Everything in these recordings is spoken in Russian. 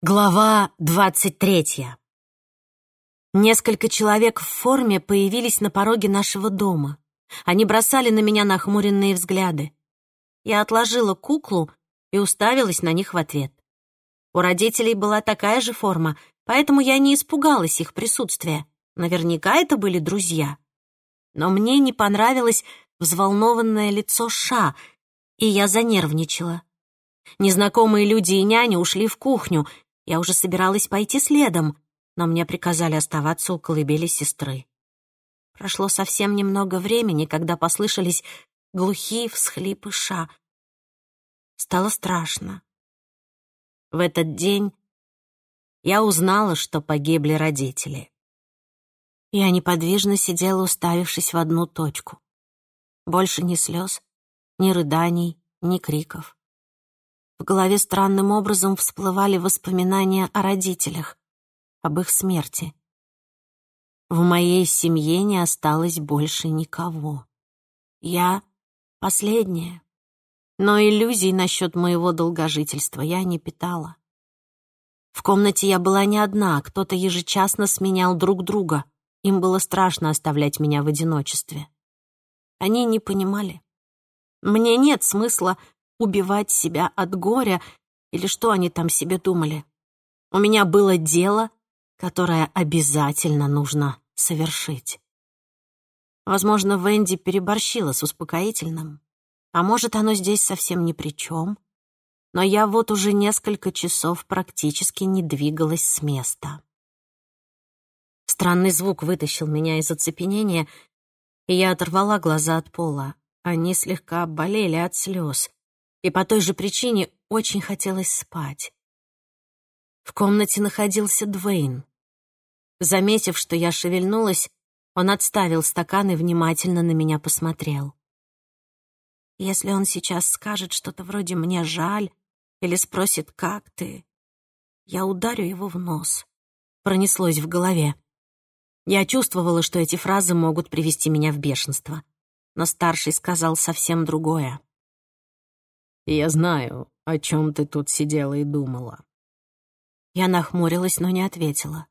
Глава двадцать третья. Несколько человек в форме появились на пороге нашего дома. Они бросали на меня нахмуренные взгляды. Я отложила куклу и уставилась на них в ответ. У родителей была такая же форма, поэтому я не испугалась их присутствия. Наверняка это были друзья. Но мне не понравилось взволнованное лицо Ша, и я занервничала. Незнакомые люди и няня ушли в кухню, я уже собиралась пойти следом, но мне приказали оставаться у колыбели сестры. Прошло совсем немного времени, когда послышались глухие всхлипы Ша. Стало страшно. В этот день я узнала, что погибли родители. Я неподвижно сидела, уставившись в одну точку. Больше ни слез, ни рыданий, ни криков. В голове странным образом всплывали воспоминания о родителях, об их смерти. В моей семье не осталось больше никого. Я последняя. Но иллюзий насчет моего долгожительства я не питала. В комнате я была не одна, кто-то ежечасно сменял друг друга. Им было страшно оставлять меня в одиночестве. Они не понимали. Мне нет смысла убивать себя от горя или что они там себе думали. У меня было дело, которое обязательно нужно совершить. Возможно, Венди переборщила с успокоительным, а может, оно здесь совсем ни при чем. Но я вот уже несколько часов практически не двигалась с места. Странный звук вытащил меня из оцепенения, и я оторвала глаза от пола. Они слегка болели от слез и по той же причине очень хотелось спать. В комнате находился Двейн. Заметив, что я шевельнулась, он отставил стакан и внимательно на меня посмотрел. Если он сейчас скажет что-то вроде «мне жаль» или спросит «как ты?», я ударю его в нос. Пронеслось в голове. Я чувствовала, что эти фразы могут привести меня в бешенство. Но старший сказал совсем другое. Я знаю, о чем ты тут сидела и думала. Я нахмурилась, но не ответила.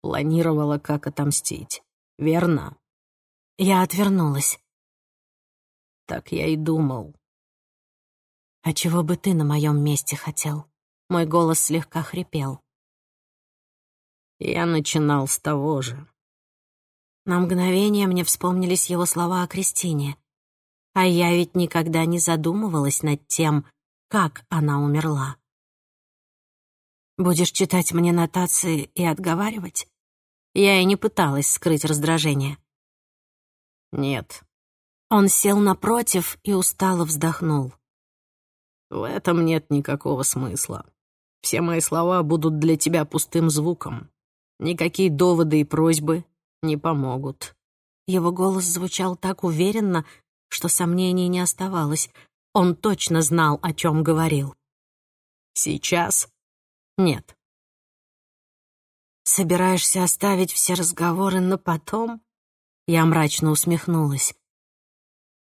Планировала, как отомстить, верно? Я отвернулась. Так я и думал. А чего бы ты на моем месте хотел? Мой голос слегка хрипел. Я начинал с того же. На мгновение мне вспомнились его слова о Кристине. А я ведь никогда не задумывалась над тем, как она умерла. Будешь читать мне нотации и отговаривать? Я и не пыталась скрыть раздражение. Нет. Он сел напротив и устало вздохнул. В этом нет никакого смысла. Все мои слова будут для тебя пустым звуком. Никакие доводы и просьбы не помогут. Его голос звучал так уверенно, что сомнений не оставалось. Он точно знал, о чем говорил. Сейчас нет. «Собираешься оставить все разговоры на потом?» Я мрачно усмехнулась.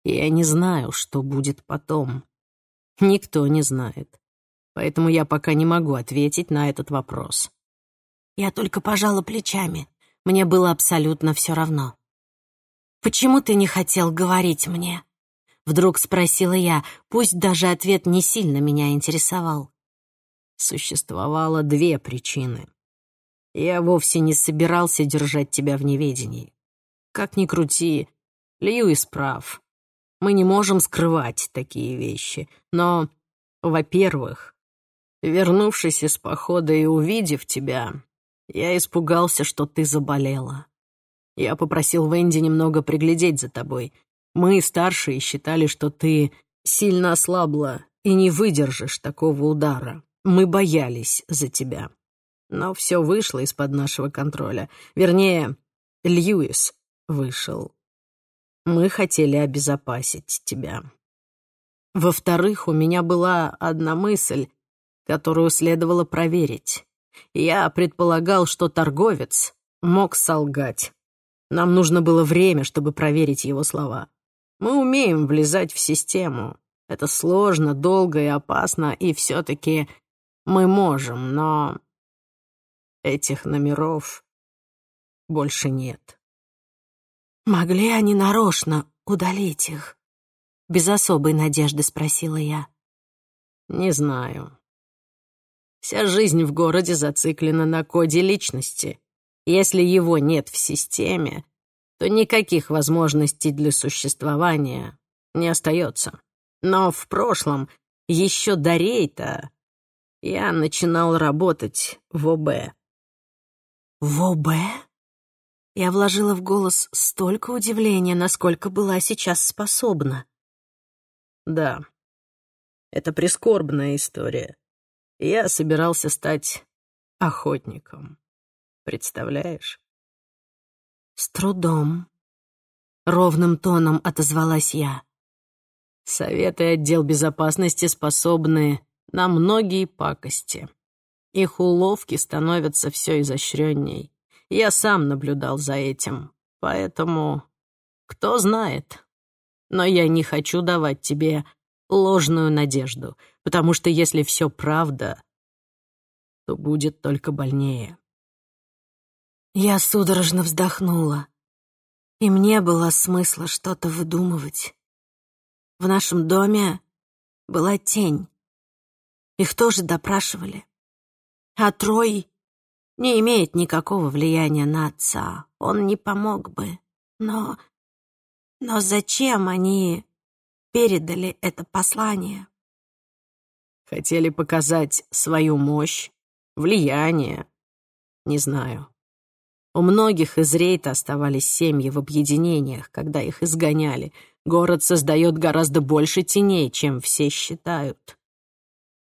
«Я не знаю, что будет потом. Никто не знает. Поэтому я пока не могу ответить на этот вопрос». Я только пожала плечами. Мне было абсолютно все равно. «Почему ты не хотел говорить мне?» Вдруг спросила я, пусть даже ответ не сильно меня интересовал. Существовало две причины. Я вовсе не собирался держать тебя в неведении. Как ни крути, Льюис прав. Мы не можем скрывать такие вещи. Но, во-первых, вернувшись из похода и увидев тебя, я испугался, что ты заболела. Я попросил Венди немного приглядеть за тобой. Мы, старшие, считали, что ты сильно ослабла и не выдержишь такого удара. Мы боялись за тебя. Но все вышло из-под нашего контроля. Вернее, Льюис вышел. Мы хотели обезопасить тебя. Во-вторых, у меня была одна мысль, которую следовало проверить. Я предполагал, что торговец мог солгать. Нам нужно было время, чтобы проверить его слова. Мы умеем влезать в систему. Это сложно, долго и опасно, и все-таки Мы можем, но этих номеров больше нет. Могли они нарочно удалить их? Без особой надежды спросила я. Не знаю. Вся жизнь в городе зациклена на коде личности. Если его нет в системе, то никаких возможностей для существования не остается. Но в прошлом, еще до рейта, я начинал работать в ОБ. В ОБ? Я вложила в голос столько удивления, насколько была сейчас способна. Да, это прискорбная история. Я собирался стать охотником. Представляешь? С трудом. Ровным тоном отозвалась я. Советы отдел безопасности способны на многие пакости. Их уловки становятся все изощренней. Я сам наблюдал за этим, поэтому кто знает. Но я не хочу давать тебе ложную надежду, потому что если все правда, то будет только больнее. Я судорожно вздохнула. И мне было смысла что-то выдумывать. В нашем доме была тень. Их тоже допрашивали. А Трой не имеет никакого влияния на отца. Он не помог бы. Но... Но зачем они передали это послание? Хотели показать свою мощь, влияние. Не знаю. У многих из рейта оставались семьи в объединениях, когда их изгоняли. Город создает гораздо больше теней, чем все считают.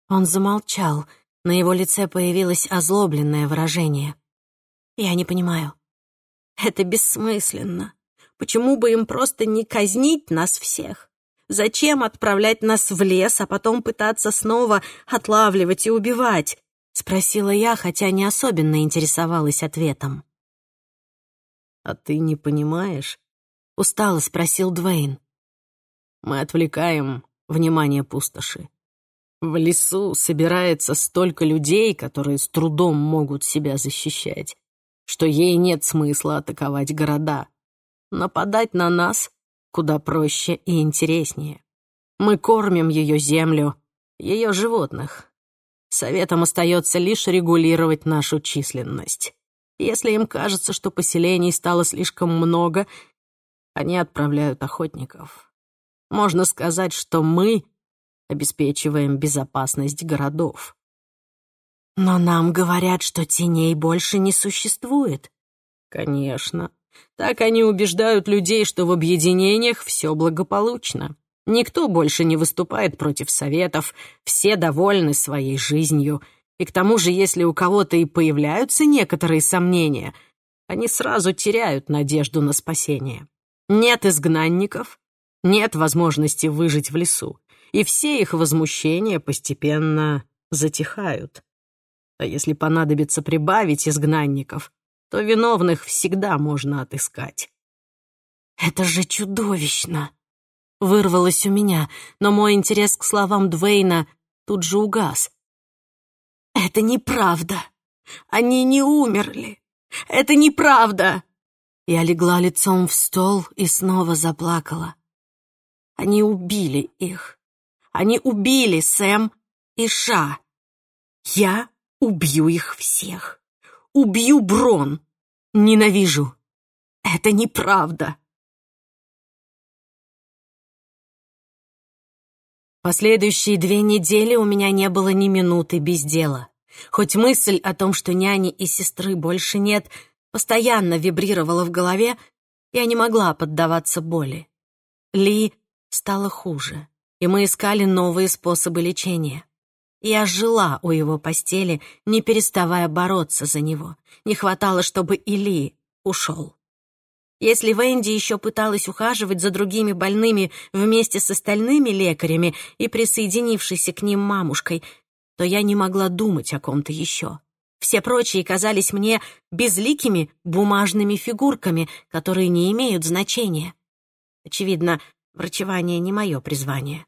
Он замолчал, на его лице появилось озлобленное выражение. «Я не понимаю. Это бессмысленно. Почему бы им просто не казнить нас всех? Зачем отправлять нас в лес, а потом пытаться снова отлавливать и убивать?» — спросила я, хотя не особенно интересовалась ответом. «А ты не понимаешь?» — устало спросил Двейн. «Мы отвлекаем внимание пустоши. В лесу собирается столько людей, которые с трудом могут себя защищать, что ей нет смысла атаковать города. Нападать на нас куда проще и интереснее. Мы кормим ее землю, ее животных. Советам остается лишь регулировать нашу численность. Если им кажется, что поселений стало слишком много, они отправляют охотников. Можно сказать, что мы обеспечиваем безопасность городов. Но нам говорят, что теней больше не существует. Конечно. Так они убеждают людей, что в объединениях все благополучно. Никто больше не выступает против советов, все довольны своей жизнью. И к тому же, если у кого-то и появляются некоторые сомнения, они сразу теряют надежду на спасение. Нет изгнанников, нет возможности выжить в лесу и все их возмущения постепенно затихают. А если понадобится прибавить изгнанников, то виновных всегда можно отыскать. «Это же чудовищно!» Вырвалось у меня, но мой интерес к словам Двейна тут же угас. «Это неправда! Они не умерли! Это неправда!» Я легла лицом в стол и снова заплакала. Они убили их. Они убили Сэм и Ша. Я убью их всех. Убью Брон. Ненавижу. Это неправда. Последующие две недели у меня не было ни минуты без дела. Хоть мысль о том, что няни и сестры больше нет, постоянно вибрировала в голове, я не могла поддаваться боли. Ли стало хуже и мы искали новые способы лечения. Я жила у его постели, не переставая бороться за него. Не хватало, чтобы Или ушел. Если Венди еще пыталась ухаживать за другими больными вместе с остальными лекарями и присоединившейся к ним мамушкой, то я не могла думать о ком-то еще. Все прочие казались мне безликими бумажными фигурками, которые не имеют значения. Очевидно, врачевание не мое призвание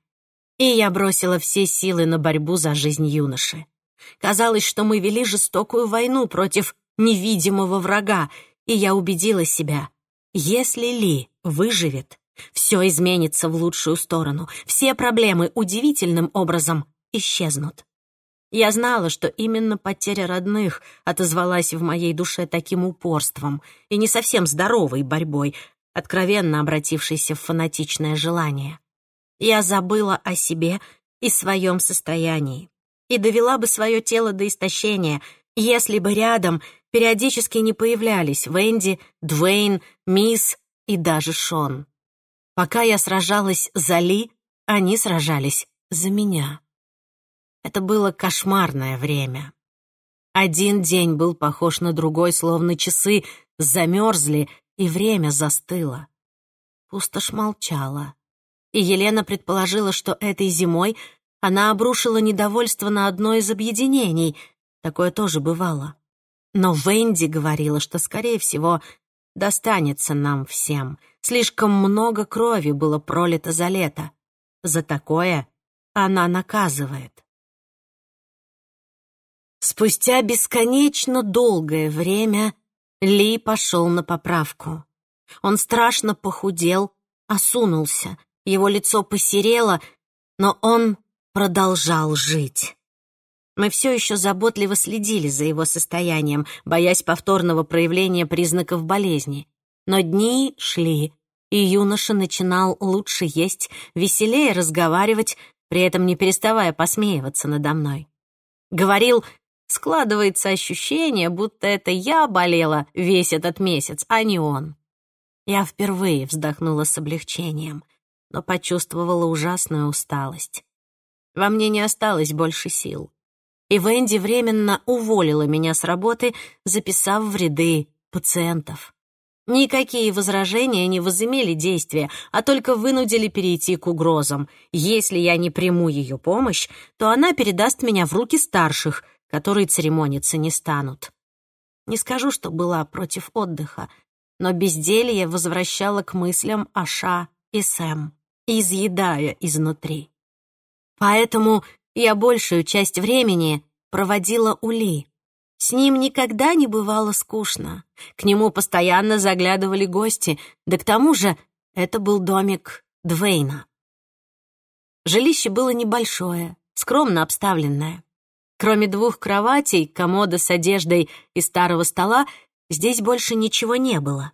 и я бросила все силы на борьбу за жизнь юноши. Казалось, что мы вели жестокую войну против невидимого врага, и я убедила себя, если Ли выживет, все изменится в лучшую сторону, все проблемы удивительным образом исчезнут. Я знала, что именно потеря родных отозвалась в моей душе таким упорством и не совсем здоровой борьбой, откровенно обратившейся в фанатичное желание. Я забыла о себе и своем состоянии и довела бы свое тело до истощения, если бы рядом периодически не появлялись Венди, Двейн, Мисс и даже Шон. Пока я сражалась за Ли, они сражались за меня. Это было кошмарное время. Один день был похож на другой, словно часы замерзли, и время застыло. Пустошь молчала. И Елена предположила, что этой зимой она обрушила недовольство на одно из объединений. Такое тоже бывало. Но Венди говорила, что, скорее всего, достанется нам всем. Слишком много крови было пролито за лето. За такое она наказывает. Спустя бесконечно долгое время Ли пошел на поправку. Он страшно похудел, осунулся, его лицо посерело, но он продолжал жить. Мы все еще заботливо следили за его состоянием, боясь повторного проявления признаков болезни. Но дни шли, и юноша начинал лучше есть, веселее разговаривать, при этом не переставая посмеиваться надо мной. Говорил Складывается ощущение, будто это я болела весь этот месяц, а не он. Я впервые вздохнула с облегчением, но почувствовала ужасную усталость. Во мне не осталось больше сил. И Венди временно уволила меня с работы, записав в ряды пациентов. Никакие возражения не возымели действия, а только вынудили перейти к угрозам. Если я не приму ее помощь, то она передаст меня в руки старших — которые церемониться не станут. Не скажу, что была против отдыха, но безделье возвращало к мыслям о Ша и Сэм, изъедая изнутри. Поэтому я большую часть времени проводила у Ли. С ним никогда не бывало скучно. К нему постоянно заглядывали гости, да к тому же это был домик Двейна. Жилище было небольшое, скромно обставленное. Кроме двух кроватей, комода с одеждой и старого стола, здесь больше ничего не было.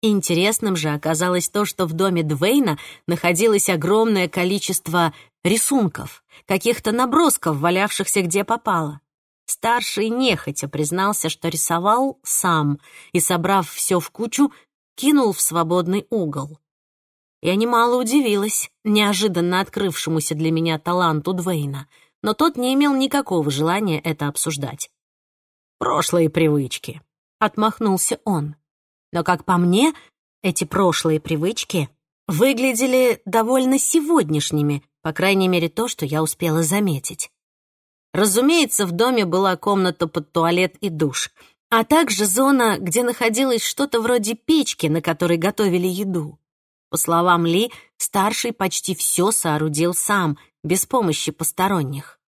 Интересным же оказалось то, что в доме Двейна находилось огромное количество рисунков, каких-то набросков, валявшихся где попало. Старший нехотя признался, что рисовал сам, и, собрав все в кучу, кинул в свободный угол. Я немало удивилась неожиданно открывшемуся для меня таланту Двейна — но тот не имел никакого желания это обсуждать. «Прошлые привычки», — отмахнулся он. Но, как по мне, эти прошлые привычки выглядели довольно сегодняшними, по крайней мере, то, что я успела заметить. Разумеется, в доме была комната под туалет и душ, а также зона, где находилось что-то вроде печки, на которой готовили еду. По словам Ли, старший почти все соорудил сам, без помощи посторонних.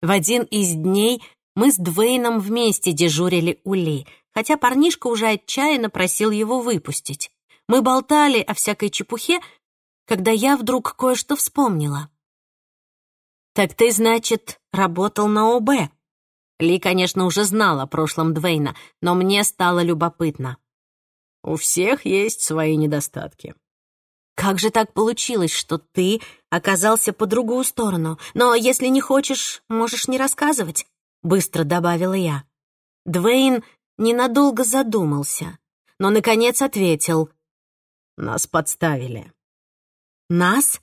В один из дней мы с Двейном вместе дежурили у Ли, хотя парнишка уже отчаянно просил его выпустить. Мы болтали о всякой чепухе, когда я вдруг кое-что вспомнила. «Так ты, значит, работал на ОБ?» Ли, конечно, уже знала о прошлом Двейна, но мне стало любопытно. «У всех есть свои недостатки», как же так получилось, что ты оказался по другую сторону? Но если не хочешь, можешь не рассказывать», — быстро добавила я. Двейн ненадолго задумался, но, наконец, ответил. «Нас подставили». «Нас?»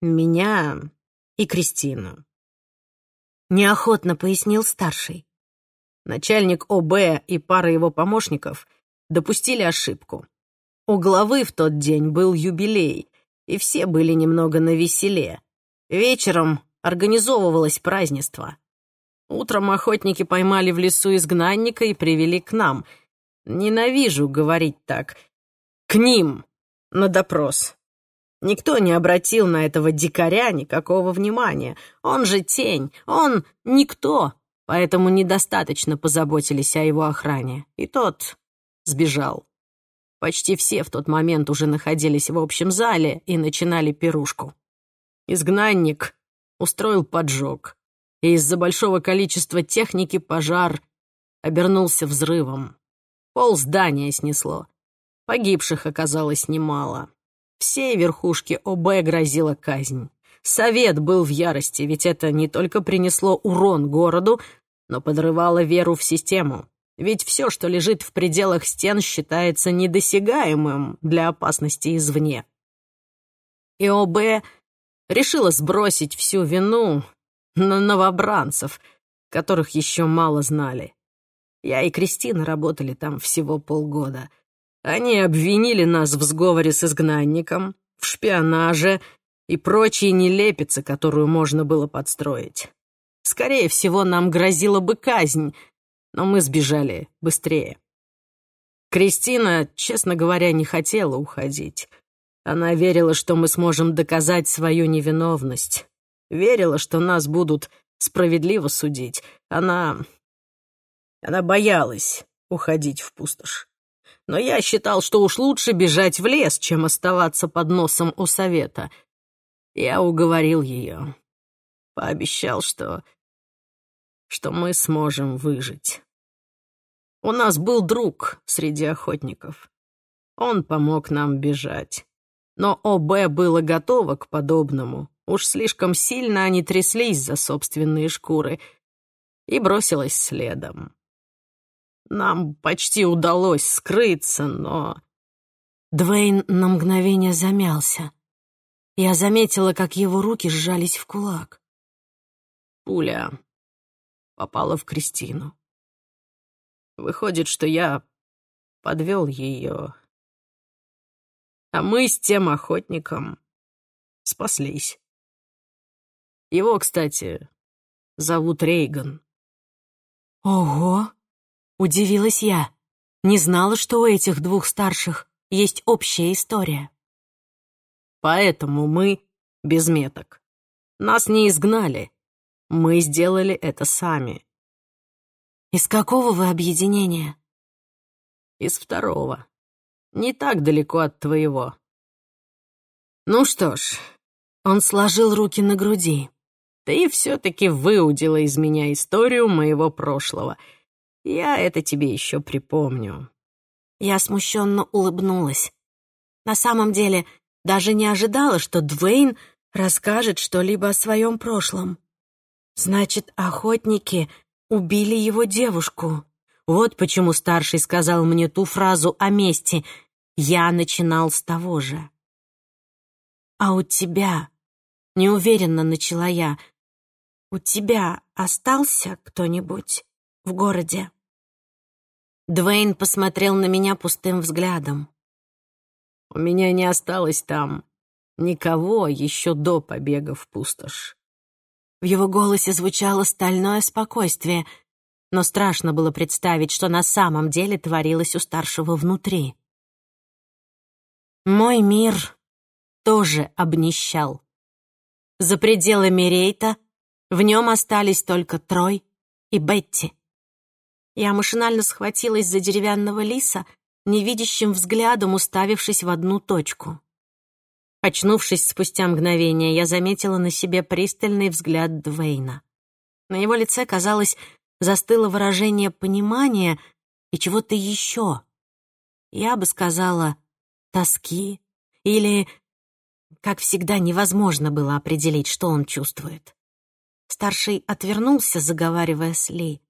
«Меня и Кристину». Неохотно пояснил старший. Начальник ОБ и пара его помощников допустили ошибку. У главы в тот день был юбилей, и все были немного навеселе. Вечером организовывалось празднество. Утром охотники поймали в лесу изгнанника и привели к нам. Ненавижу говорить так. К ним на допрос. Никто не обратил на этого дикаря никакого внимания. Он же тень, он никто, поэтому недостаточно позаботились о его охране. И тот сбежал. Почти все в тот момент уже находились в общем зале и начинали пирушку. Изгнанник устроил поджог, и из-за большого количества техники пожар обернулся взрывом. Пол здания снесло. Погибших оказалось немало. Всей верхушке ОБ грозила казнь. Совет был в ярости, ведь это не только принесло урон городу, но подрывало веру в систему. Ведь все, что лежит в пределах стен, считается недосягаемым для опасности извне. И ОБ решила сбросить всю вину на новобранцев, которых еще мало знали. Я и Кристина работали там всего полгода — они обвинили нас в сговоре с изгнанником, в шпионаже и прочие нелепицы, которую можно было подстроить. Скорее всего, нам грозила бы казнь, но мы сбежали быстрее. Кристина, честно говоря, не хотела уходить. Она верила, что мы сможем доказать свою невиновность. Верила, что нас будут справедливо судить. Она... Она боялась уходить в пустошь но я считал, что уж лучше бежать в лес, чем оставаться под носом у совета. Я уговорил ее. Пообещал, что... что мы сможем выжить. У нас был друг среди охотников. Он помог нам бежать. Но ОБ было готово к подобному. Уж слишком сильно они тряслись за собственные шкуры и бросилась следом. Нам почти удалось скрыться, но...» Двейн на мгновение замялся. Я заметила, как его руки сжались в кулак. Пуля попала в Кристину. Выходит, что я подвел ее. А мы с тем охотником спаслись. Его, кстати, зовут Рейган. Ого! Удивилась я. Не знала, что у этих двух старших есть общая история. Поэтому мы без меток. Нас не изгнали. Мы сделали это сами. Из какого вы объединения? Из второго. Не так далеко от твоего. Ну что ж, он сложил руки на груди. Ты все-таки выудила из меня историю моего прошлого — я это тебе еще припомню». Я смущенно улыбнулась. На самом деле, даже не ожидала, что Двейн расскажет что-либо о своем прошлом. Значит, охотники убили его девушку. Вот почему старший сказал мне ту фразу о мести. Я начинал с того же. «А у тебя...» — неуверенно начала я. «У тебя остался кто-нибудь?» в городе. Двейн посмотрел на меня пустым взглядом. У меня не осталось там никого еще до побега в пустошь. В его голосе звучало стальное спокойствие, но страшно было представить, что на самом деле творилось у старшего внутри. Мой мир тоже обнищал. За пределами Рейта в нем остались только Трой и Бетти. Я машинально схватилась за деревянного лиса, невидящим взглядом уставившись в одну точку. Очнувшись спустя мгновение, я заметила на себе пристальный взгляд Двейна. На его лице, казалось, застыло выражение понимания и чего-то еще. Я бы сказала, тоски или... Как всегда, невозможно было определить, что он чувствует. Старший отвернулся, заговаривая с Ли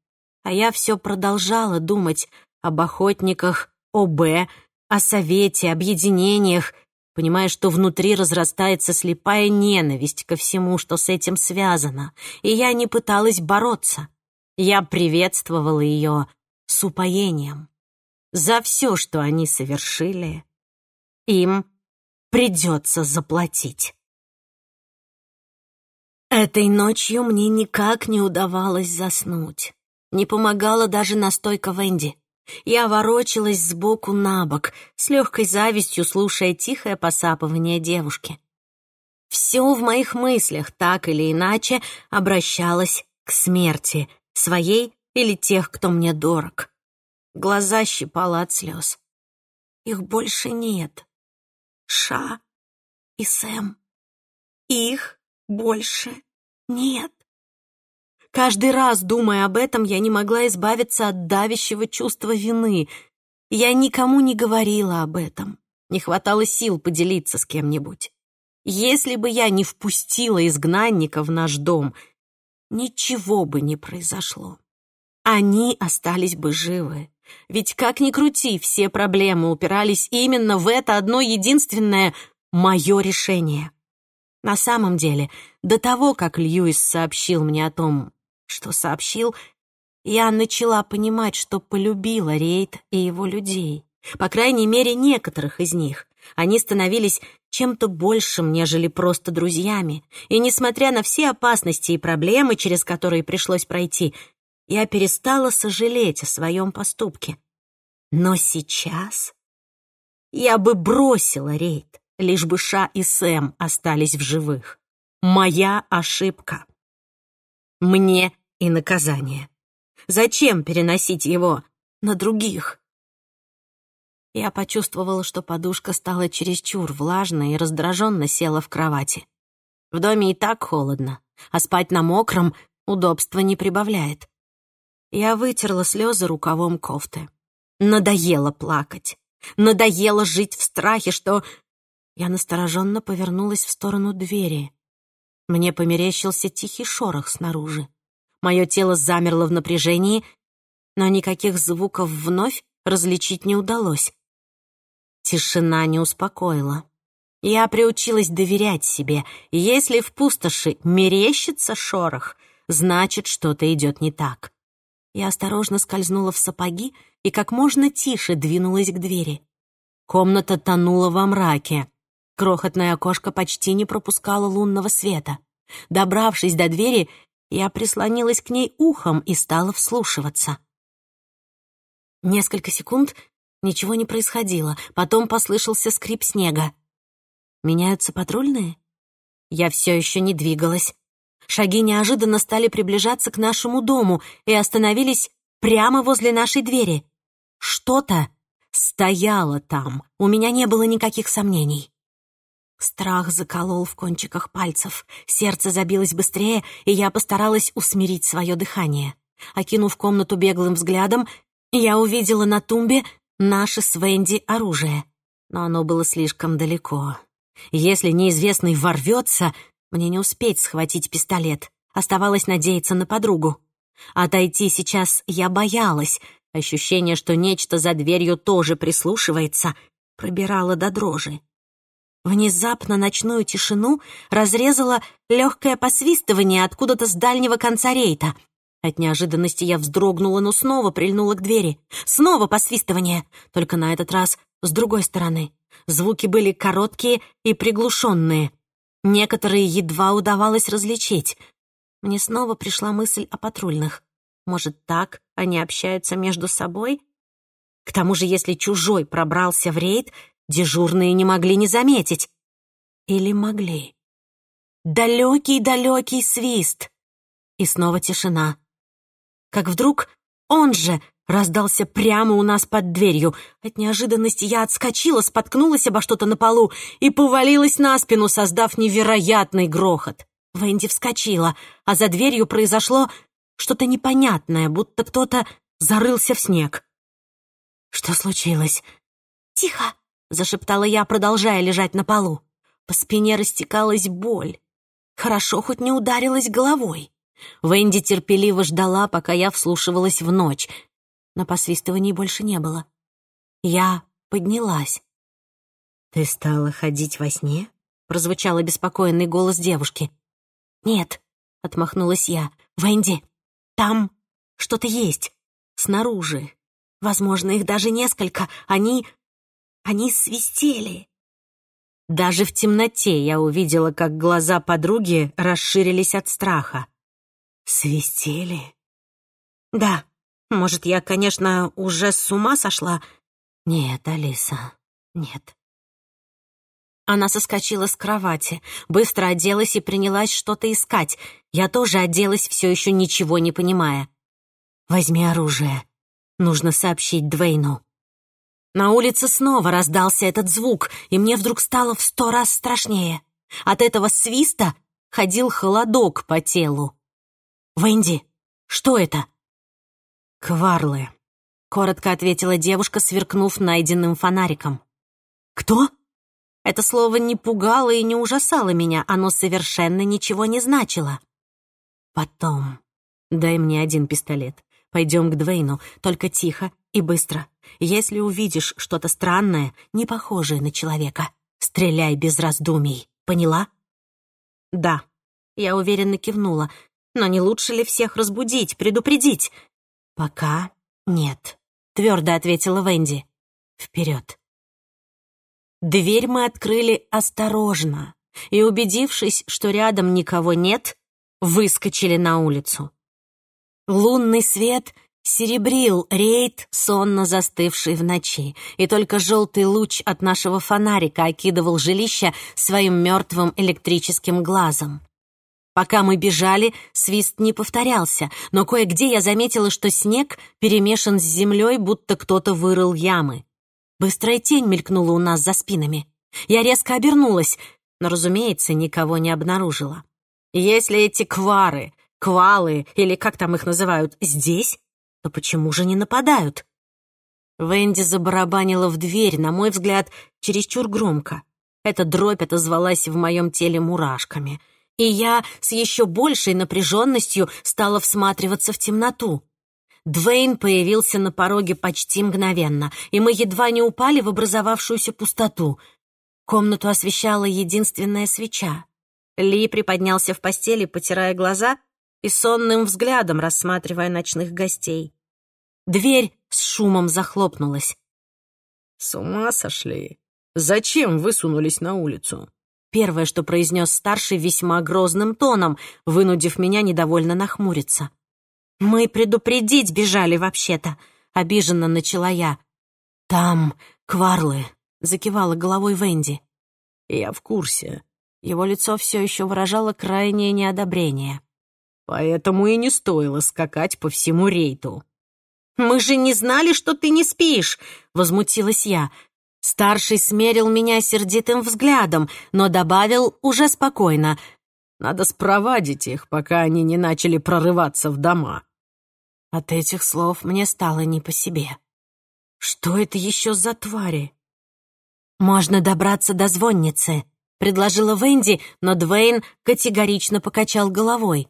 а я все продолжала думать об охотниках, ОБ, о совете, объединениях, понимая, что внутри разрастается слепая ненависть ко всему, что с этим связано, и я не пыталась бороться. Я приветствовала ее с упоением. За все, что они совершили, им придется заплатить. Этой ночью мне никак не удавалось заснуть. Не помогала даже настойка Венди. Я ворочалась сбоку на бок, с легкой завистью слушая тихое посапывание девушки. Все в моих мыслях так или иначе обращалось к смерти, своей или тех, кто мне дорог. Глаза щипало от слез. Их больше нет. Ша и Сэм. Их больше нет. Каждый раз, думая об этом, я не могла избавиться от давящего чувства вины. Я никому не говорила об этом. Не хватало сил поделиться с кем-нибудь. Если бы я не впустила изгнанника в наш дом, ничего бы не произошло. Они остались бы живы. Ведь как ни крути, все проблемы упирались именно в это одно единственное мое решение. На самом деле, до того, как Льюис сообщил мне о том, что сообщил, я начала понимать, что полюбила Рейд и его людей. По крайней мере, некоторых из них. Они становились чем-то большим, нежели просто друзьями. И несмотря на все опасности и проблемы, через которые пришлось пройти, я перестала сожалеть о своем поступке. Но сейчас я бы бросила рейд, лишь бы Ша и Сэм остались в живых. Моя ошибка. Мне и наказание. Зачем переносить его на других? Я почувствовала, что подушка стала чересчур влажной и раздраженно села в кровати. В доме и так холодно, а спать на мокром удобства не прибавляет. Я вытерла слезы рукавом кофты. Надоело плакать. Надоело жить в страхе, что... Я настороженно повернулась в сторону двери. Мне померещился тихий шорох снаружи. Мое тело замерло в напряжении, но никаких звуков вновь различить не удалось. Тишина не успокоила. Я приучилась доверять себе, если в пустоши мерещится шорох, значит, что-то идет не так. Я осторожно скользнула в сапоги и как можно тише двинулась к двери. Комната тонула во мраке. Крохотное окошко почти не пропускало лунного света. Добравшись до двери, я прислонилась к ней ухом и стала вслушиваться. Несколько секунд Ничего не происходило. Потом послышался скрип снега. Меняются патрульные? Я все еще не двигалась. Шаги неожиданно стали приближаться к нашему дому и остановились прямо возле нашей двери. Что-то стояло там. У меня не было никаких сомнений. Страх заколол в кончиках пальцев, сердце забилось быстрее, и я постаралась усмирить свое дыхание. Окинув комнату беглым взглядом, я увидела на тумбе наше с Венди оружие. Но оно было слишком далеко. Если неизвестный ворвется, мне не успеть схватить пистолет. Оставалось надеяться на подругу. Отойти сейчас я боялась. Ощущение, что нечто за дверью тоже прислушивается, пробирало до дрожи. Внезапно ночную тишину разрезало легкое посвистывание откуда-то с дальнего конца рейта. От неожиданности я вздрогнула, но снова прильнула к двери. Снова посвистывание, только на этот раз с другой стороны. Звуки были короткие и приглушенные. Некоторые едва удавалось различить. Мне снова пришла мысль о патрульных. Может, так они общаются между собой? К тому же, если чужой пробрался в рейд, дежурные не могли не заметить. Или могли? Далекий-далекий свист. И снова тишина как вдруг он же раздался прямо у нас под дверью. От неожиданности я отскочила, споткнулась обо что-то на полу и повалилась на спину, создав невероятный грохот. Венди вскочила, а за дверью произошло что-то непонятное, будто кто-то зарылся в снег. «Что случилось?» «Тихо!» — зашептала я, продолжая лежать на полу. По спине растекалась боль. Хорошо хоть не ударилась головой. Венди терпеливо ждала, пока я вслушивалась в ночь, но посвистываний больше не было. Я поднялась. «Ты стала ходить во сне?» — прозвучал обеспокоенный голос девушки. «Нет», — отмахнулась я. «Венди, там что-то есть. Снаружи. Возможно, их даже несколько. Они... они свистели». Даже в темноте я увидела, как глаза подруги расширились от страха. Свистели? Да. Может, я, конечно, уже с ума сошла? Нет, Алиса, нет. Она соскочила с кровати, быстро оделась и принялась что-то искать. Я тоже оделась, все еще ничего не понимая. «Возьми оружие. Нужно сообщить Двейну». На улице снова раздался этот звук, и мне вдруг стало в сто раз страшнее. От этого свиста ходил холодок по телу. «Венди, что это?» «Кварлы», — коротко ответила девушка, сверкнув найденным фонариком. «Кто?» Это слово не пугало и не ужасало меня, оно совершенно ничего не значило. Потом. Дай мне один пистолет. Пойдем к Двейну, только тихо и быстро. Если увидишь что-то странное, не похожее на человека, стреляй без раздумий. Поняла? Да. Я уверенно кивнула. Но не лучше ли всех разбудить, предупредить? Пока нет, твердо ответила Венди. Вперед. Дверь мы открыли осторожно и, убедившись, что рядом никого нет, выскочили на улицу. Лунный свет серебрил рейд, сонно застывший в ночи, и только желтый луч от нашего фонарика окидывал жилище своим мертвым электрическим глазом. Пока мы бежали, свист не повторялся, но кое-где я заметила, что снег перемешан с землей, будто кто-то вырыл ямы. Быстрая тень мелькнула у нас за спинами. Я резко обернулась, но, разумеется, никого не обнаружила. Если эти квары, квалы, или как там их называют, здесь, то почему же не нападают? Венди забарабанила в дверь, на мой взгляд, чересчур громко. Эта дробь отозвалась в моем теле мурашками, и я с еще большей напряженностью стала всматриваться в темноту. Двейн появился на пороге почти мгновенно, и мы едва не упали в образовавшуюся пустоту. Комнату освещала единственная свеча. Ли приподнялся в постели, потирая глаза и сонным взглядом рассматривая ночных гостей. Дверь с шумом захлопнулась. «С ума сошли? Зачем высунулись на улицу?» Первое, что произнес старший весьма грозным тоном, вынудив меня недовольно нахмуриться. «Мы предупредить бежали вообще-то», — обиженно начала я. «Там кварлы», — закивала головой Венди. «Я в курсе». Его лицо все еще выражало крайнее неодобрение. «Поэтому и не стоило скакать по всему рейту». «Мы же не знали, что ты не спишь», — возмутилась я. Старший смерил меня сердитым взглядом, но добавил уже спокойно. «Надо спровадить их, пока они не начали прорываться в дома». От этих слов мне стало не по себе. Что это еще за твари? «Можно добраться до звонницы», — предложила Венди, но Двейн категорично покачал головой.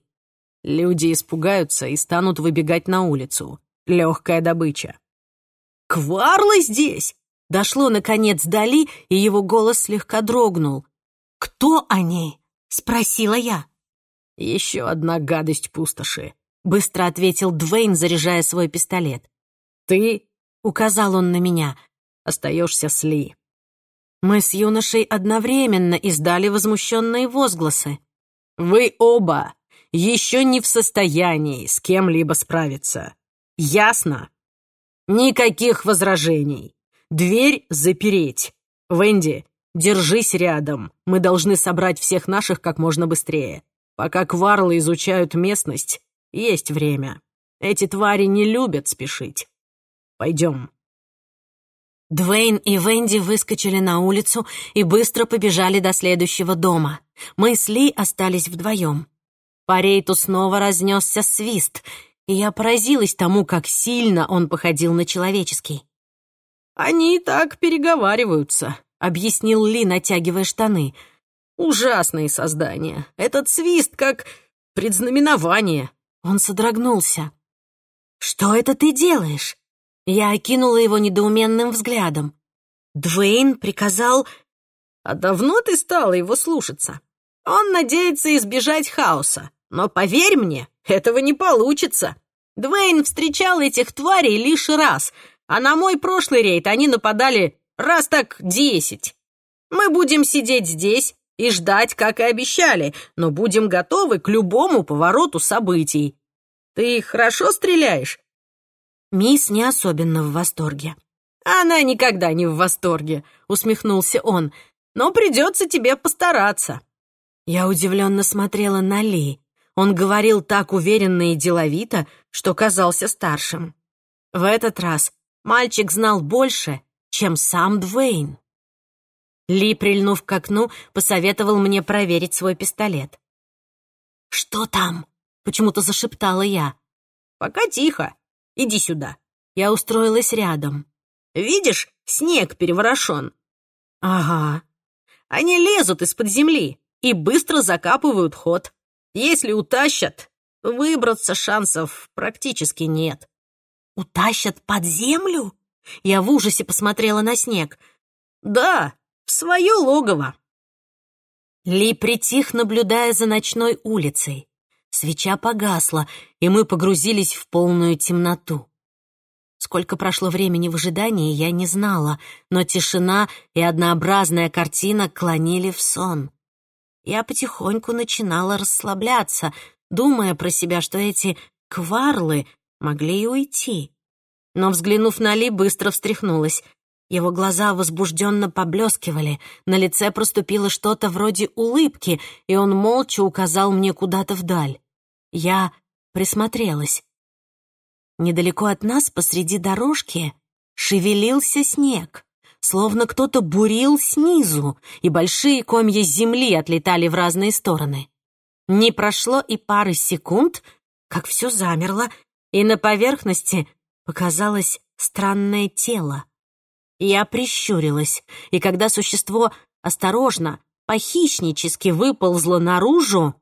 «Люди испугаются и станут выбегать на улицу. Легкая добыча». «Кварлы здесь!» Дошло, наконец, Дали, и его голос слегка дрогнул. «Кто они?» — спросила я. «Еще одна гадость пустоши», — быстро ответил Двейн, заряжая свой пистолет. «Ты?» — указал он на меня. «Остаешься с Ли». Мы с юношей одновременно издали возмущенные возгласы. «Вы оба еще не в состоянии с кем-либо справиться. Ясно? Никаких возражений. Дверь запереть. Венди, держись рядом. Мы должны собрать всех наших как можно быстрее. Пока кварлы изучают местность, есть время. Эти твари не любят спешить. Пойдем. Двейн и Венди выскочили на улицу и быстро побежали до следующего дома. Мы с Ли остались вдвоем. По рейту снова разнесся свист, и я поразилась тому, как сильно он походил на человеческий. «Они так переговариваются», — объяснил Ли, натягивая штаны. «Ужасные создания. Этот свист как предзнаменование. Он содрогнулся. «Что это ты делаешь?» Я окинула его недоуменным взглядом. Двейн приказал... «А давно ты стала его слушаться? Он надеется избежать хаоса, но поверь мне, этого не получится. Двейн встречал этих тварей лишь раз, а на мой прошлый рейд они нападали раз так десять. Мы будем сидеть здесь и ждать, как и обещали, но будем готовы к любому повороту событий. Ты хорошо стреляешь?» Мисс не особенно в восторге. «Она никогда не в восторге», — усмехнулся он. но придется тебе постараться». Я удивленно смотрела на Ли. Он говорил так уверенно и деловито, что казался старшим. В этот раз мальчик знал больше, чем сам Двейн. Ли, прильнув к окну, посоветовал мне проверить свой пистолет. «Что там?» — почему-то зашептала я. «Пока тихо. Иди сюда». Я устроилась рядом. «Видишь, снег переворошен». «Ага». «Они лезут из-под земли и быстро закапывают ход. Если утащат, выбраться шансов практически нет». «Утащат под землю?» Я в ужасе посмотрела на снег. «Да, в свое логово». Ли притих, наблюдая за ночной улицей. Свеча погасла, и мы погрузились в полную темноту. Сколько прошло времени в ожидании, я не знала, но тишина и однообразная картина клонили в сон. Я потихоньку начинала расслабляться, думая про себя, что эти кварлы могли и уйти. Но, взглянув на Ли, быстро встряхнулась. Его глаза возбужденно поблескивали, на лице проступило что-то вроде улыбки, и он молча указал мне куда-то вдаль. Я присмотрелась. Недалеко от нас, посреди дорожки, шевелился снег, словно кто-то бурил снизу, и большие комья земли отлетали в разные стороны. Не прошло и пары секунд, как все замерло, и на поверхности показалось странное тело. Я прищурилась, и когда существо осторожно, похищнически выползло наружу,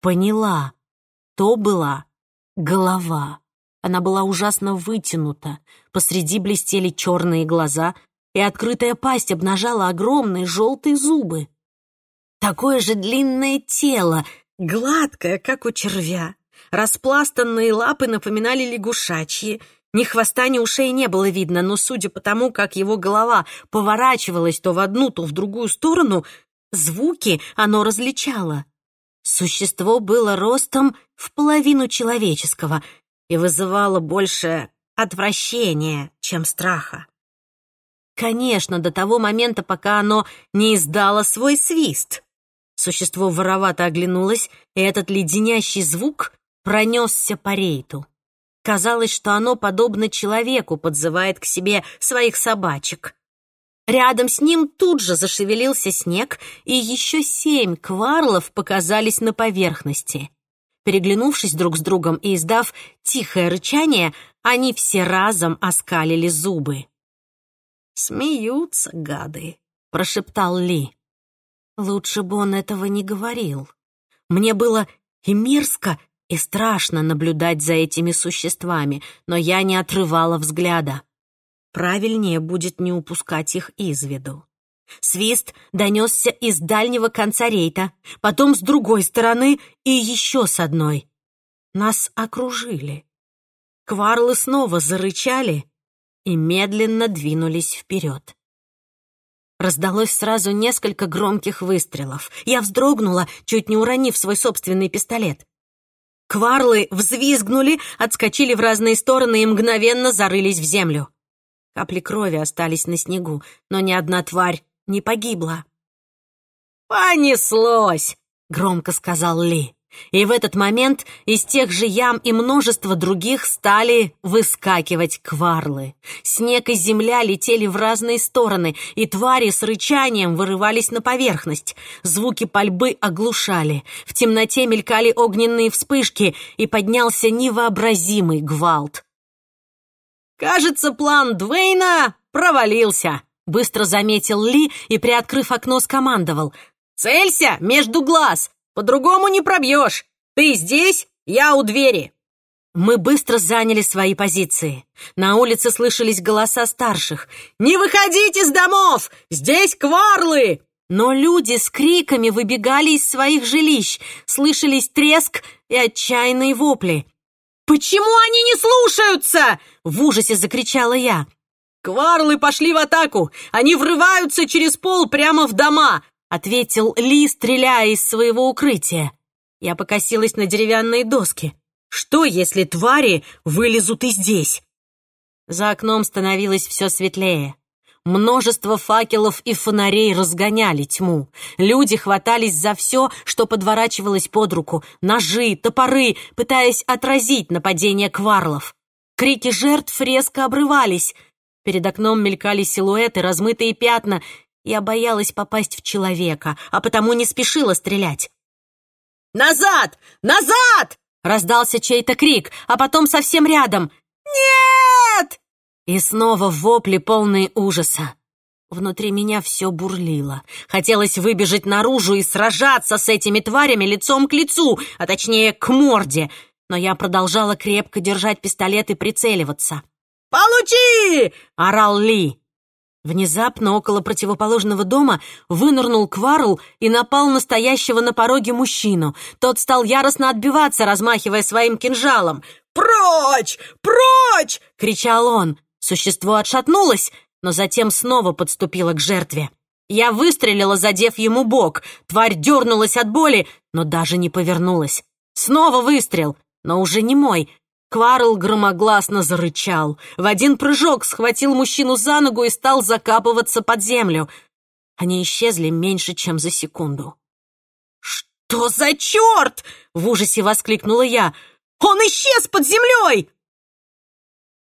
поняла, то была голова. Она была ужасно вытянута, посреди блестели черные глаза, и открытая пасть обнажала огромные желтые зубы. Такое же длинное тело, гладкое, как у червя. Распластанные лапы напоминали лягушачьи, ни хвоста, ни ушей не было видно, но судя по тому, как его голова поворачивалась то в одну, то в другую сторону, звуки оно различало. Существо было ростом в половину человеческого и вызывало больше отвращения, чем страха. Конечно, до того момента, пока оно не издало свой свист. Существо воровато оглянулось, и этот леденящий звук пронесся по рейту. Казалось, что оно, подобно человеку, подзывает к себе своих собачек. Рядом с ним тут же зашевелился снег, и еще семь кварлов показались на поверхности. Переглянувшись друг с другом и издав тихое рычание, они все разом оскалили зубы. «Смеются, гады», — прошептал Ли. Лучше бы он этого не говорил. Мне было и мерзко, и страшно наблюдать за этими существами, но я не отрывала взгляда. Правильнее будет не упускать их из виду. Свист донесся из дальнего конца рейта, потом с другой стороны и еще с одной. Нас окружили. Кварлы снова зарычали и медленно двинулись вперед. Раздалось сразу несколько громких выстрелов. Я вздрогнула, чуть не уронив свой собственный пистолет. Кварлы взвизгнули, отскочили в разные стороны и мгновенно зарылись в землю. Капли крови остались на снегу, но ни одна тварь не погибла. «Понеслось!» — громко сказал Ли. И в этот момент из тех же ям и множество других стали выскакивать кварлы. Снег и земля летели в разные стороны, и твари с рычанием вырывались на поверхность. Звуки пальбы оглушали. В темноте мелькали огненные вспышки, и поднялся невообразимый гвалт. «Кажется, план Двейна провалился», — быстро заметил Ли и, приоткрыв окно, скомандовал. «Целься между глаз! По-другому не пробьешь. Ты здесь, я у двери». Мы быстро заняли свои позиции. На улице слышались голоса старших. «Не выходите из домов! Здесь кварлы!» Но люди с криками выбегали из своих жилищ. Слышались треск и отчаянные вопли. «Почему они не слушаются?» — в ужасе закричала я. «Кварлы пошли в атаку! Они врываются через пол прямо в дома! Ответил Ли, стреляя из своего укрытия. Я покосилась на деревянные доски. Что, если твари вылезут и здесь? За окном становилось все светлее. Множество факелов и фонарей разгоняли тьму. Люди хватались за все, что подворачивалось под руку. Ножи, топоры, пытаясь отразить нападение кварлов. Крики жертв резко обрывались. Перед окном мелькали силуэты, размытые пятна. Я боялась попасть в человека, а потому не спешила стрелять. «Назад! Назад!» — раздался чей-то крик, а потом совсем рядом. «Нет!» И снова вопли, полные ужаса. Внутри меня все бурлило. Хотелось выбежать наружу и сражаться с этими тварями лицом к лицу, а точнее к морде. Но я продолжала крепко держать пистолет и прицеливаться. «Получи!» — орал Ли. Внезапно около противоположного дома вынырнул Кварл и напал настоящего на пороге мужчину. Тот стал яростно отбиваться, размахивая своим кинжалом. «Прочь! Прочь!» — кричал он. Существо отшатнулось, но затем снова подступило к жертве. Я выстрелила, задев ему бок. Тварь дернулась от боли, но даже не повернулась. Снова выстрел, но уже не мой. Кварл громогласно зарычал. В один прыжок схватил мужчину за ногу и стал закапываться под землю. Они исчезли меньше, чем за секунду. «Что за черт?» — в ужасе воскликнула я. «Он исчез под землей!»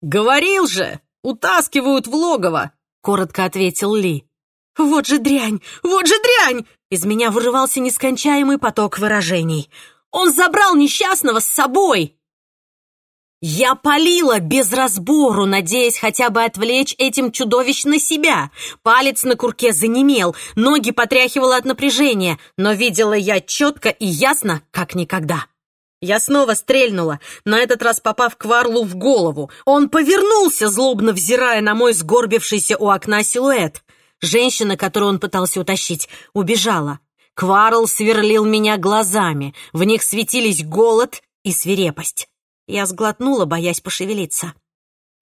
«Говорил же!» утаскивают в логово», — коротко ответил Ли. «Вот же дрянь! Вот же дрянь!» Из меня вырывался нескончаемый поток выражений. «Он забрал несчастного с собой!» Я палила без разбору, надеясь хотя бы отвлечь этим чудовищ на себя. Палец на курке занемел, ноги потряхивало от напряжения, но видела я четко и ясно, как никогда. Я снова стрельнула, на этот раз попав Кварлу в голову. Он повернулся, злобно взирая на мой сгорбившийся у окна силуэт. Женщина, которую он пытался утащить, убежала. Кварл сверлил меня глазами. В них светились голод и свирепость. Я сглотнула, боясь пошевелиться.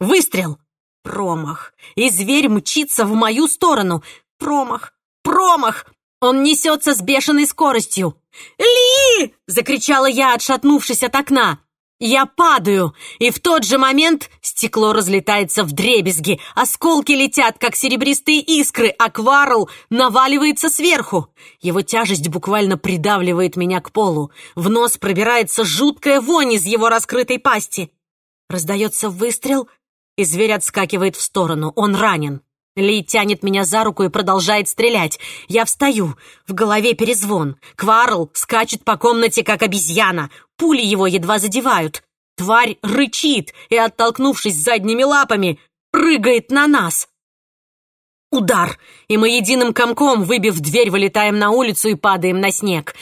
Выстрел! Промах! И зверь мчится в мою сторону. Промах! Промах! Он несется с бешеной скоростью. «Ли!» — закричала я, отшатнувшись от окна. Я падаю, и в тот же момент стекло разлетается в дребезги, осколки летят, как серебристые искры, а Кварл наваливается сверху. Его тяжесть буквально придавливает меня к полу. В нос пробирается жуткая вонь из его раскрытой пасти. Раздается выстрел, и зверь отскакивает в сторону. Он ранен. Ли тянет меня за руку и продолжает стрелять. Я встаю. В голове перезвон. Кварл скачет по комнате, как обезьяна. Пули его едва задевают. Тварь рычит и, оттолкнувшись задними лапами, прыгает на нас. Удар, и мы единым комком, выбив дверь, вылетаем на улицу и падаем на снег.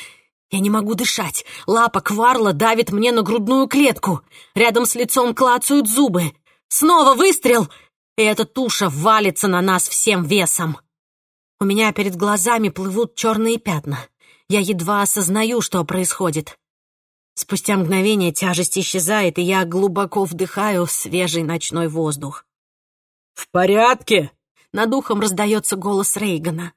Я не могу дышать. Лапа Кварла давит мне на грудную клетку. Рядом с лицом клацают зубы. Снова выстрел — и эта туша валится на нас всем весом. У меня перед глазами плывут черные пятна. Я едва осознаю, что происходит. Спустя мгновение тяжесть исчезает, и я глубоко вдыхаю свежий ночной воздух. «В порядке?» Над ухом раздается голос Рейгана.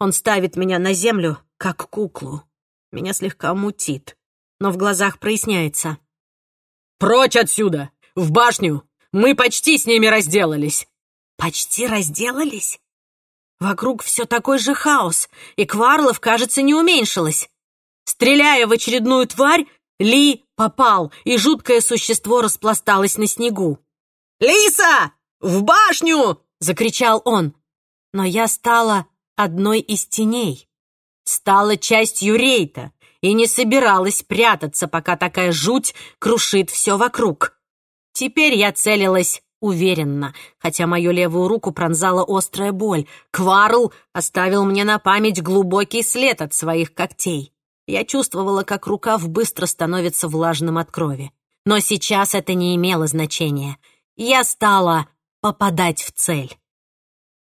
Он ставит меня на землю, как куклу. Меня слегка мутит, но в глазах проясняется. «Прочь отсюда! В башню! Мы почти с ними разделались!» «Почти разделались?» Вокруг все такой же хаос, и Кварлов, кажется, не уменьшилось. Стреляя в очередную тварь, Ли попал, и жуткое существо распласталось на снегу. «Лиса! В башню!» — закричал он. Но я стала одной из теней. Стала частью рейта и не собиралась прятаться, пока такая жуть крушит все вокруг. Теперь я целилась уверенно, хотя мою левую руку пронзала острая боль. Кварл оставил мне на память глубокий след от своих когтей. Я чувствовала, как рукав быстро становится влажным от крови. Но сейчас это не имело значения. Я стала попадать в цель.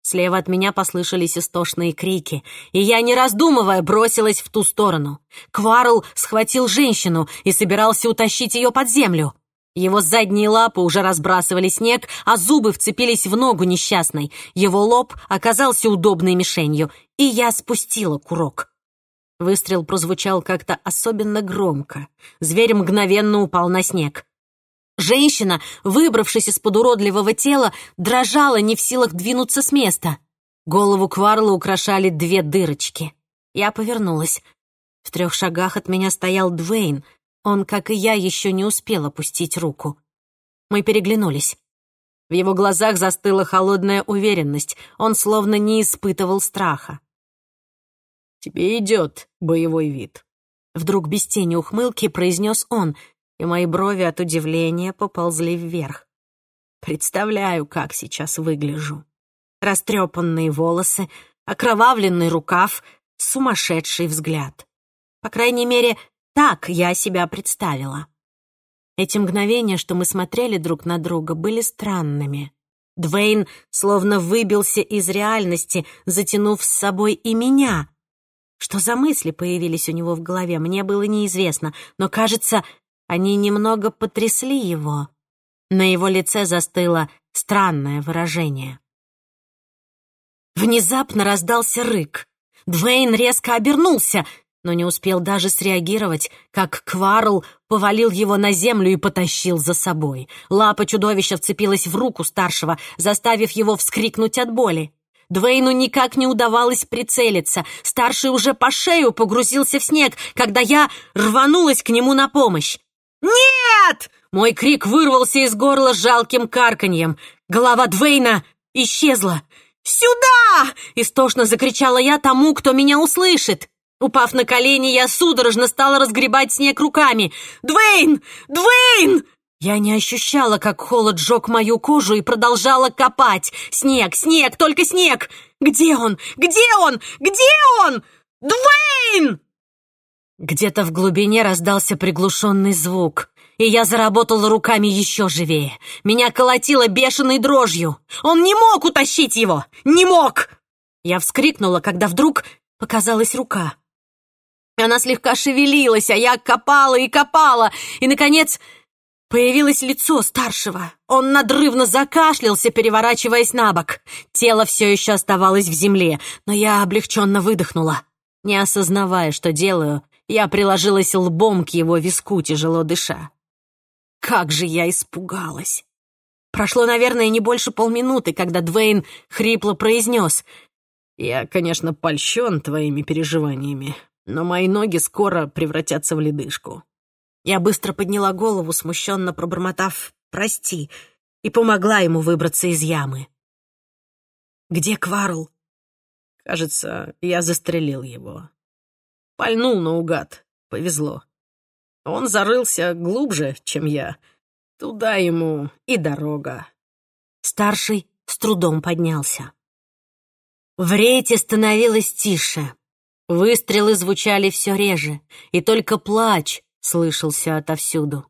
Слева от меня послышались истошные крики, и я, не раздумывая, бросилась в ту сторону. Кварл схватил женщину и собирался утащить ее под землю. Его задние лапы уже разбрасывали снег, а зубы вцепились в ногу несчастной. Его лоб оказался удобной мишенью, и я спустила курок. Выстрел прозвучал как-то особенно громко. Зверь мгновенно упал на снег. Женщина, выбравшись из-под уродливого тела, дрожала, не в силах двинуться с места. Голову Кварла украшали две дырочки. Я повернулась. В трех шагах от меня стоял Двейн. Он, как и я, еще не успел опустить руку. Мы переглянулись. В его глазах застыла холодная уверенность. Он словно не испытывал страха. «Тебе идет боевой вид», — вдруг без тени ухмылки произнес он, и мои брови от удивления поползли вверх. Представляю, как сейчас выгляжу. Растрепанные волосы, окровавленный рукав, сумасшедший взгляд. По крайней мере, так я себя представила. Эти мгновения, что мы смотрели друг на друга, были странными. Двейн словно выбился из реальности, затянув с собой и меня. Что за мысли появились у него в голове, мне было неизвестно, но, кажется, они немного потрясли его. На его лице застыло странное выражение. Внезапно раздался рык. Двейн резко обернулся, но не успел даже среагировать, как Кварл повалил его на землю и потащил за собой. Лапа чудовища вцепилась в руку старшего, заставив его вскрикнуть от боли. Двейну никак не удавалось прицелиться. Старший уже по шею погрузился в снег, когда я рванулась к нему на помощь. «Нет!» Мой крик вырвался из горла жалким карканьем. Голова Двейна исчезла. «Сюда!» — истошно закричала я тому, кто меня услышит. Упав на колени, я судорожно стала разгребать снег руками. «Двейн! Двейн!» Я не ощущала, как холод сжег мою кожу и продолжала копать. «Снег! Снег! Только снег! Где он? Где он? Где он? Двейн!» Где-то в глубине раздался приглушенный звук, и я заработала руками еще живее. Меня колотило бешеной дрожью. Он не мог утащить его! Не мог! Я вскрикнула, когда вдруг показалась рука. Она слегка шевелилась, а я копала и копала, и, наконец, появилось лицо старшего. Он надрывно закашлялся, переворачиваясь на бок. Тело все еще оставалось в земле, но я облегченно выдохнула. Не осознавая, что делаю, я приложилась лбом к его виску, тяжело дыша. Как же я испугалась! Прошло, наверное, не больше полминуты, когда Двейн хрипло произнес. «Я, конечно, польщен твоими переживаниями, но мои ноги скоро превратятся в ледышку». Я быстро подняла голову, смущенно пробормотав «прости», и помогла ему выбраться из ямы. «Где Кварл?» «Кажется, я застрелил его. Пальнул наугад, повезло. Он зарылся глубже, чем я. Туда ему и дорога». Старший с трудом поднялся. В рейте становилось тише. Выстрелы звучали все реже, и только плач слышался отовсюду.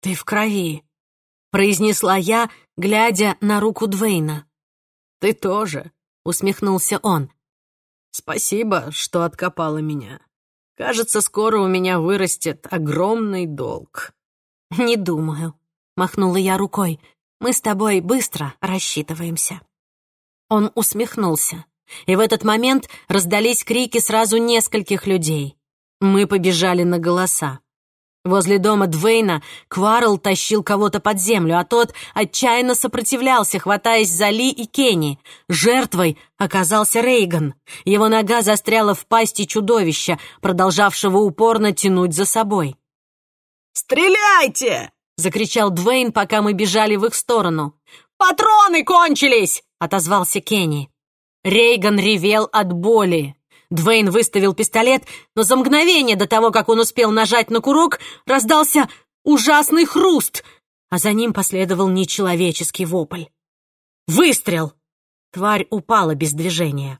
«Ты в крови», — произнесла я, глядя на руку Двейна. «Ты тоже», — усмехнулся он. «Спасибо, что откопала меня. Кажется, скоро у меня вырастет огромный долг». «Не думаю», — махнула я рукой. «Мы с тобой быстро рассчитываемся». Он усмехнулся и в этот момент раздались крики сразу нескольких людей. Мы побежали на голоса. Возле дома Двейна Кварл тащил кого-то под землю, а тот отчаянно сопротивлялся, хватаясь за Ли и Кенни. Жертвой оказался Рейган. Его нога застряла в пасти чудовища, продолжавшего упорно тянуть за собой. «Стреляйте!» — закричал Двейн, пока мы бежали в их сторону. «Патроны кончились!» — отозвался Кенни. Рейган ревел от боли. Двейн выставил пистолет, но за мгновение до того, как он успел нажать на курок, раздался ужасный хруст, а за ним последовал нечеловеческий вопль. Выстрел! Тварь упала без движения.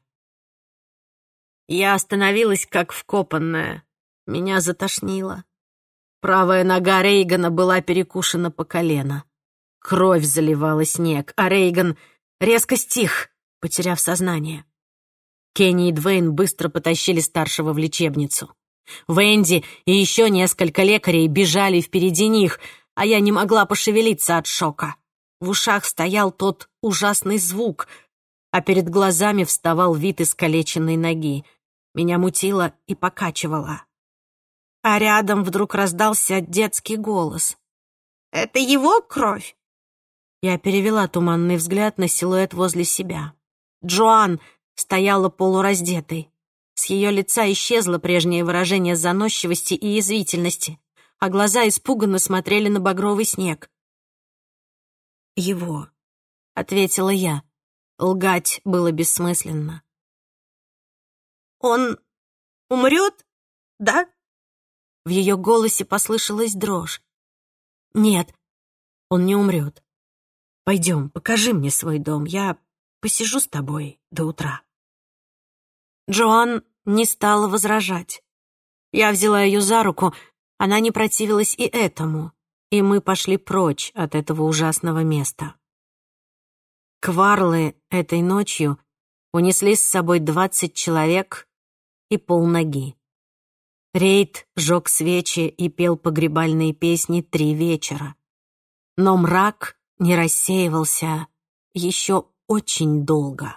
Я остановилась, как вкопанная. Меня затошнило. Правая нога Рейгана была перекушена по колено. Кровь заливала снег, а Рейган резко стих, потеряв сознание. Кенни и Двейн быстро потащили старшего в лечебницу. Венди и еще несколько лекарей бежали впереди них, а я не могла пошевелиться от шока. В ушах стоял тот ужасный звук, а перед глазами вставал вид искалеченной ноги. Меня мутило и покачивало. А рядом вдруг раздался детский голос. «Это его кровь?» Я перевела туманный взгляд на силуэт возле себя. Джоан стояла полураздетой. С ее лица исчезло прежнее выражение заносчивости и язвительности, а глаза испуганно смотрели на багровый снег. «Его», — ответила я. Лгать было бессмысленно. «Он умрет, да?» В ее голосе послышалась дрожь. «Нет, он не умрет. Пойдем, покажи мне свой дом, я посижу с тобой до утра». Джоан не стала возражать. Я взяла ее за руку, она не противилась и этому, и мы пошли прочь от этого ужасного места. Кварлы этой ночью унесли с собой двадцать человек и полноги. Рейд жег свечи и пел погребальные песни три вечера. Но мрак не рассеивался еще очень долго.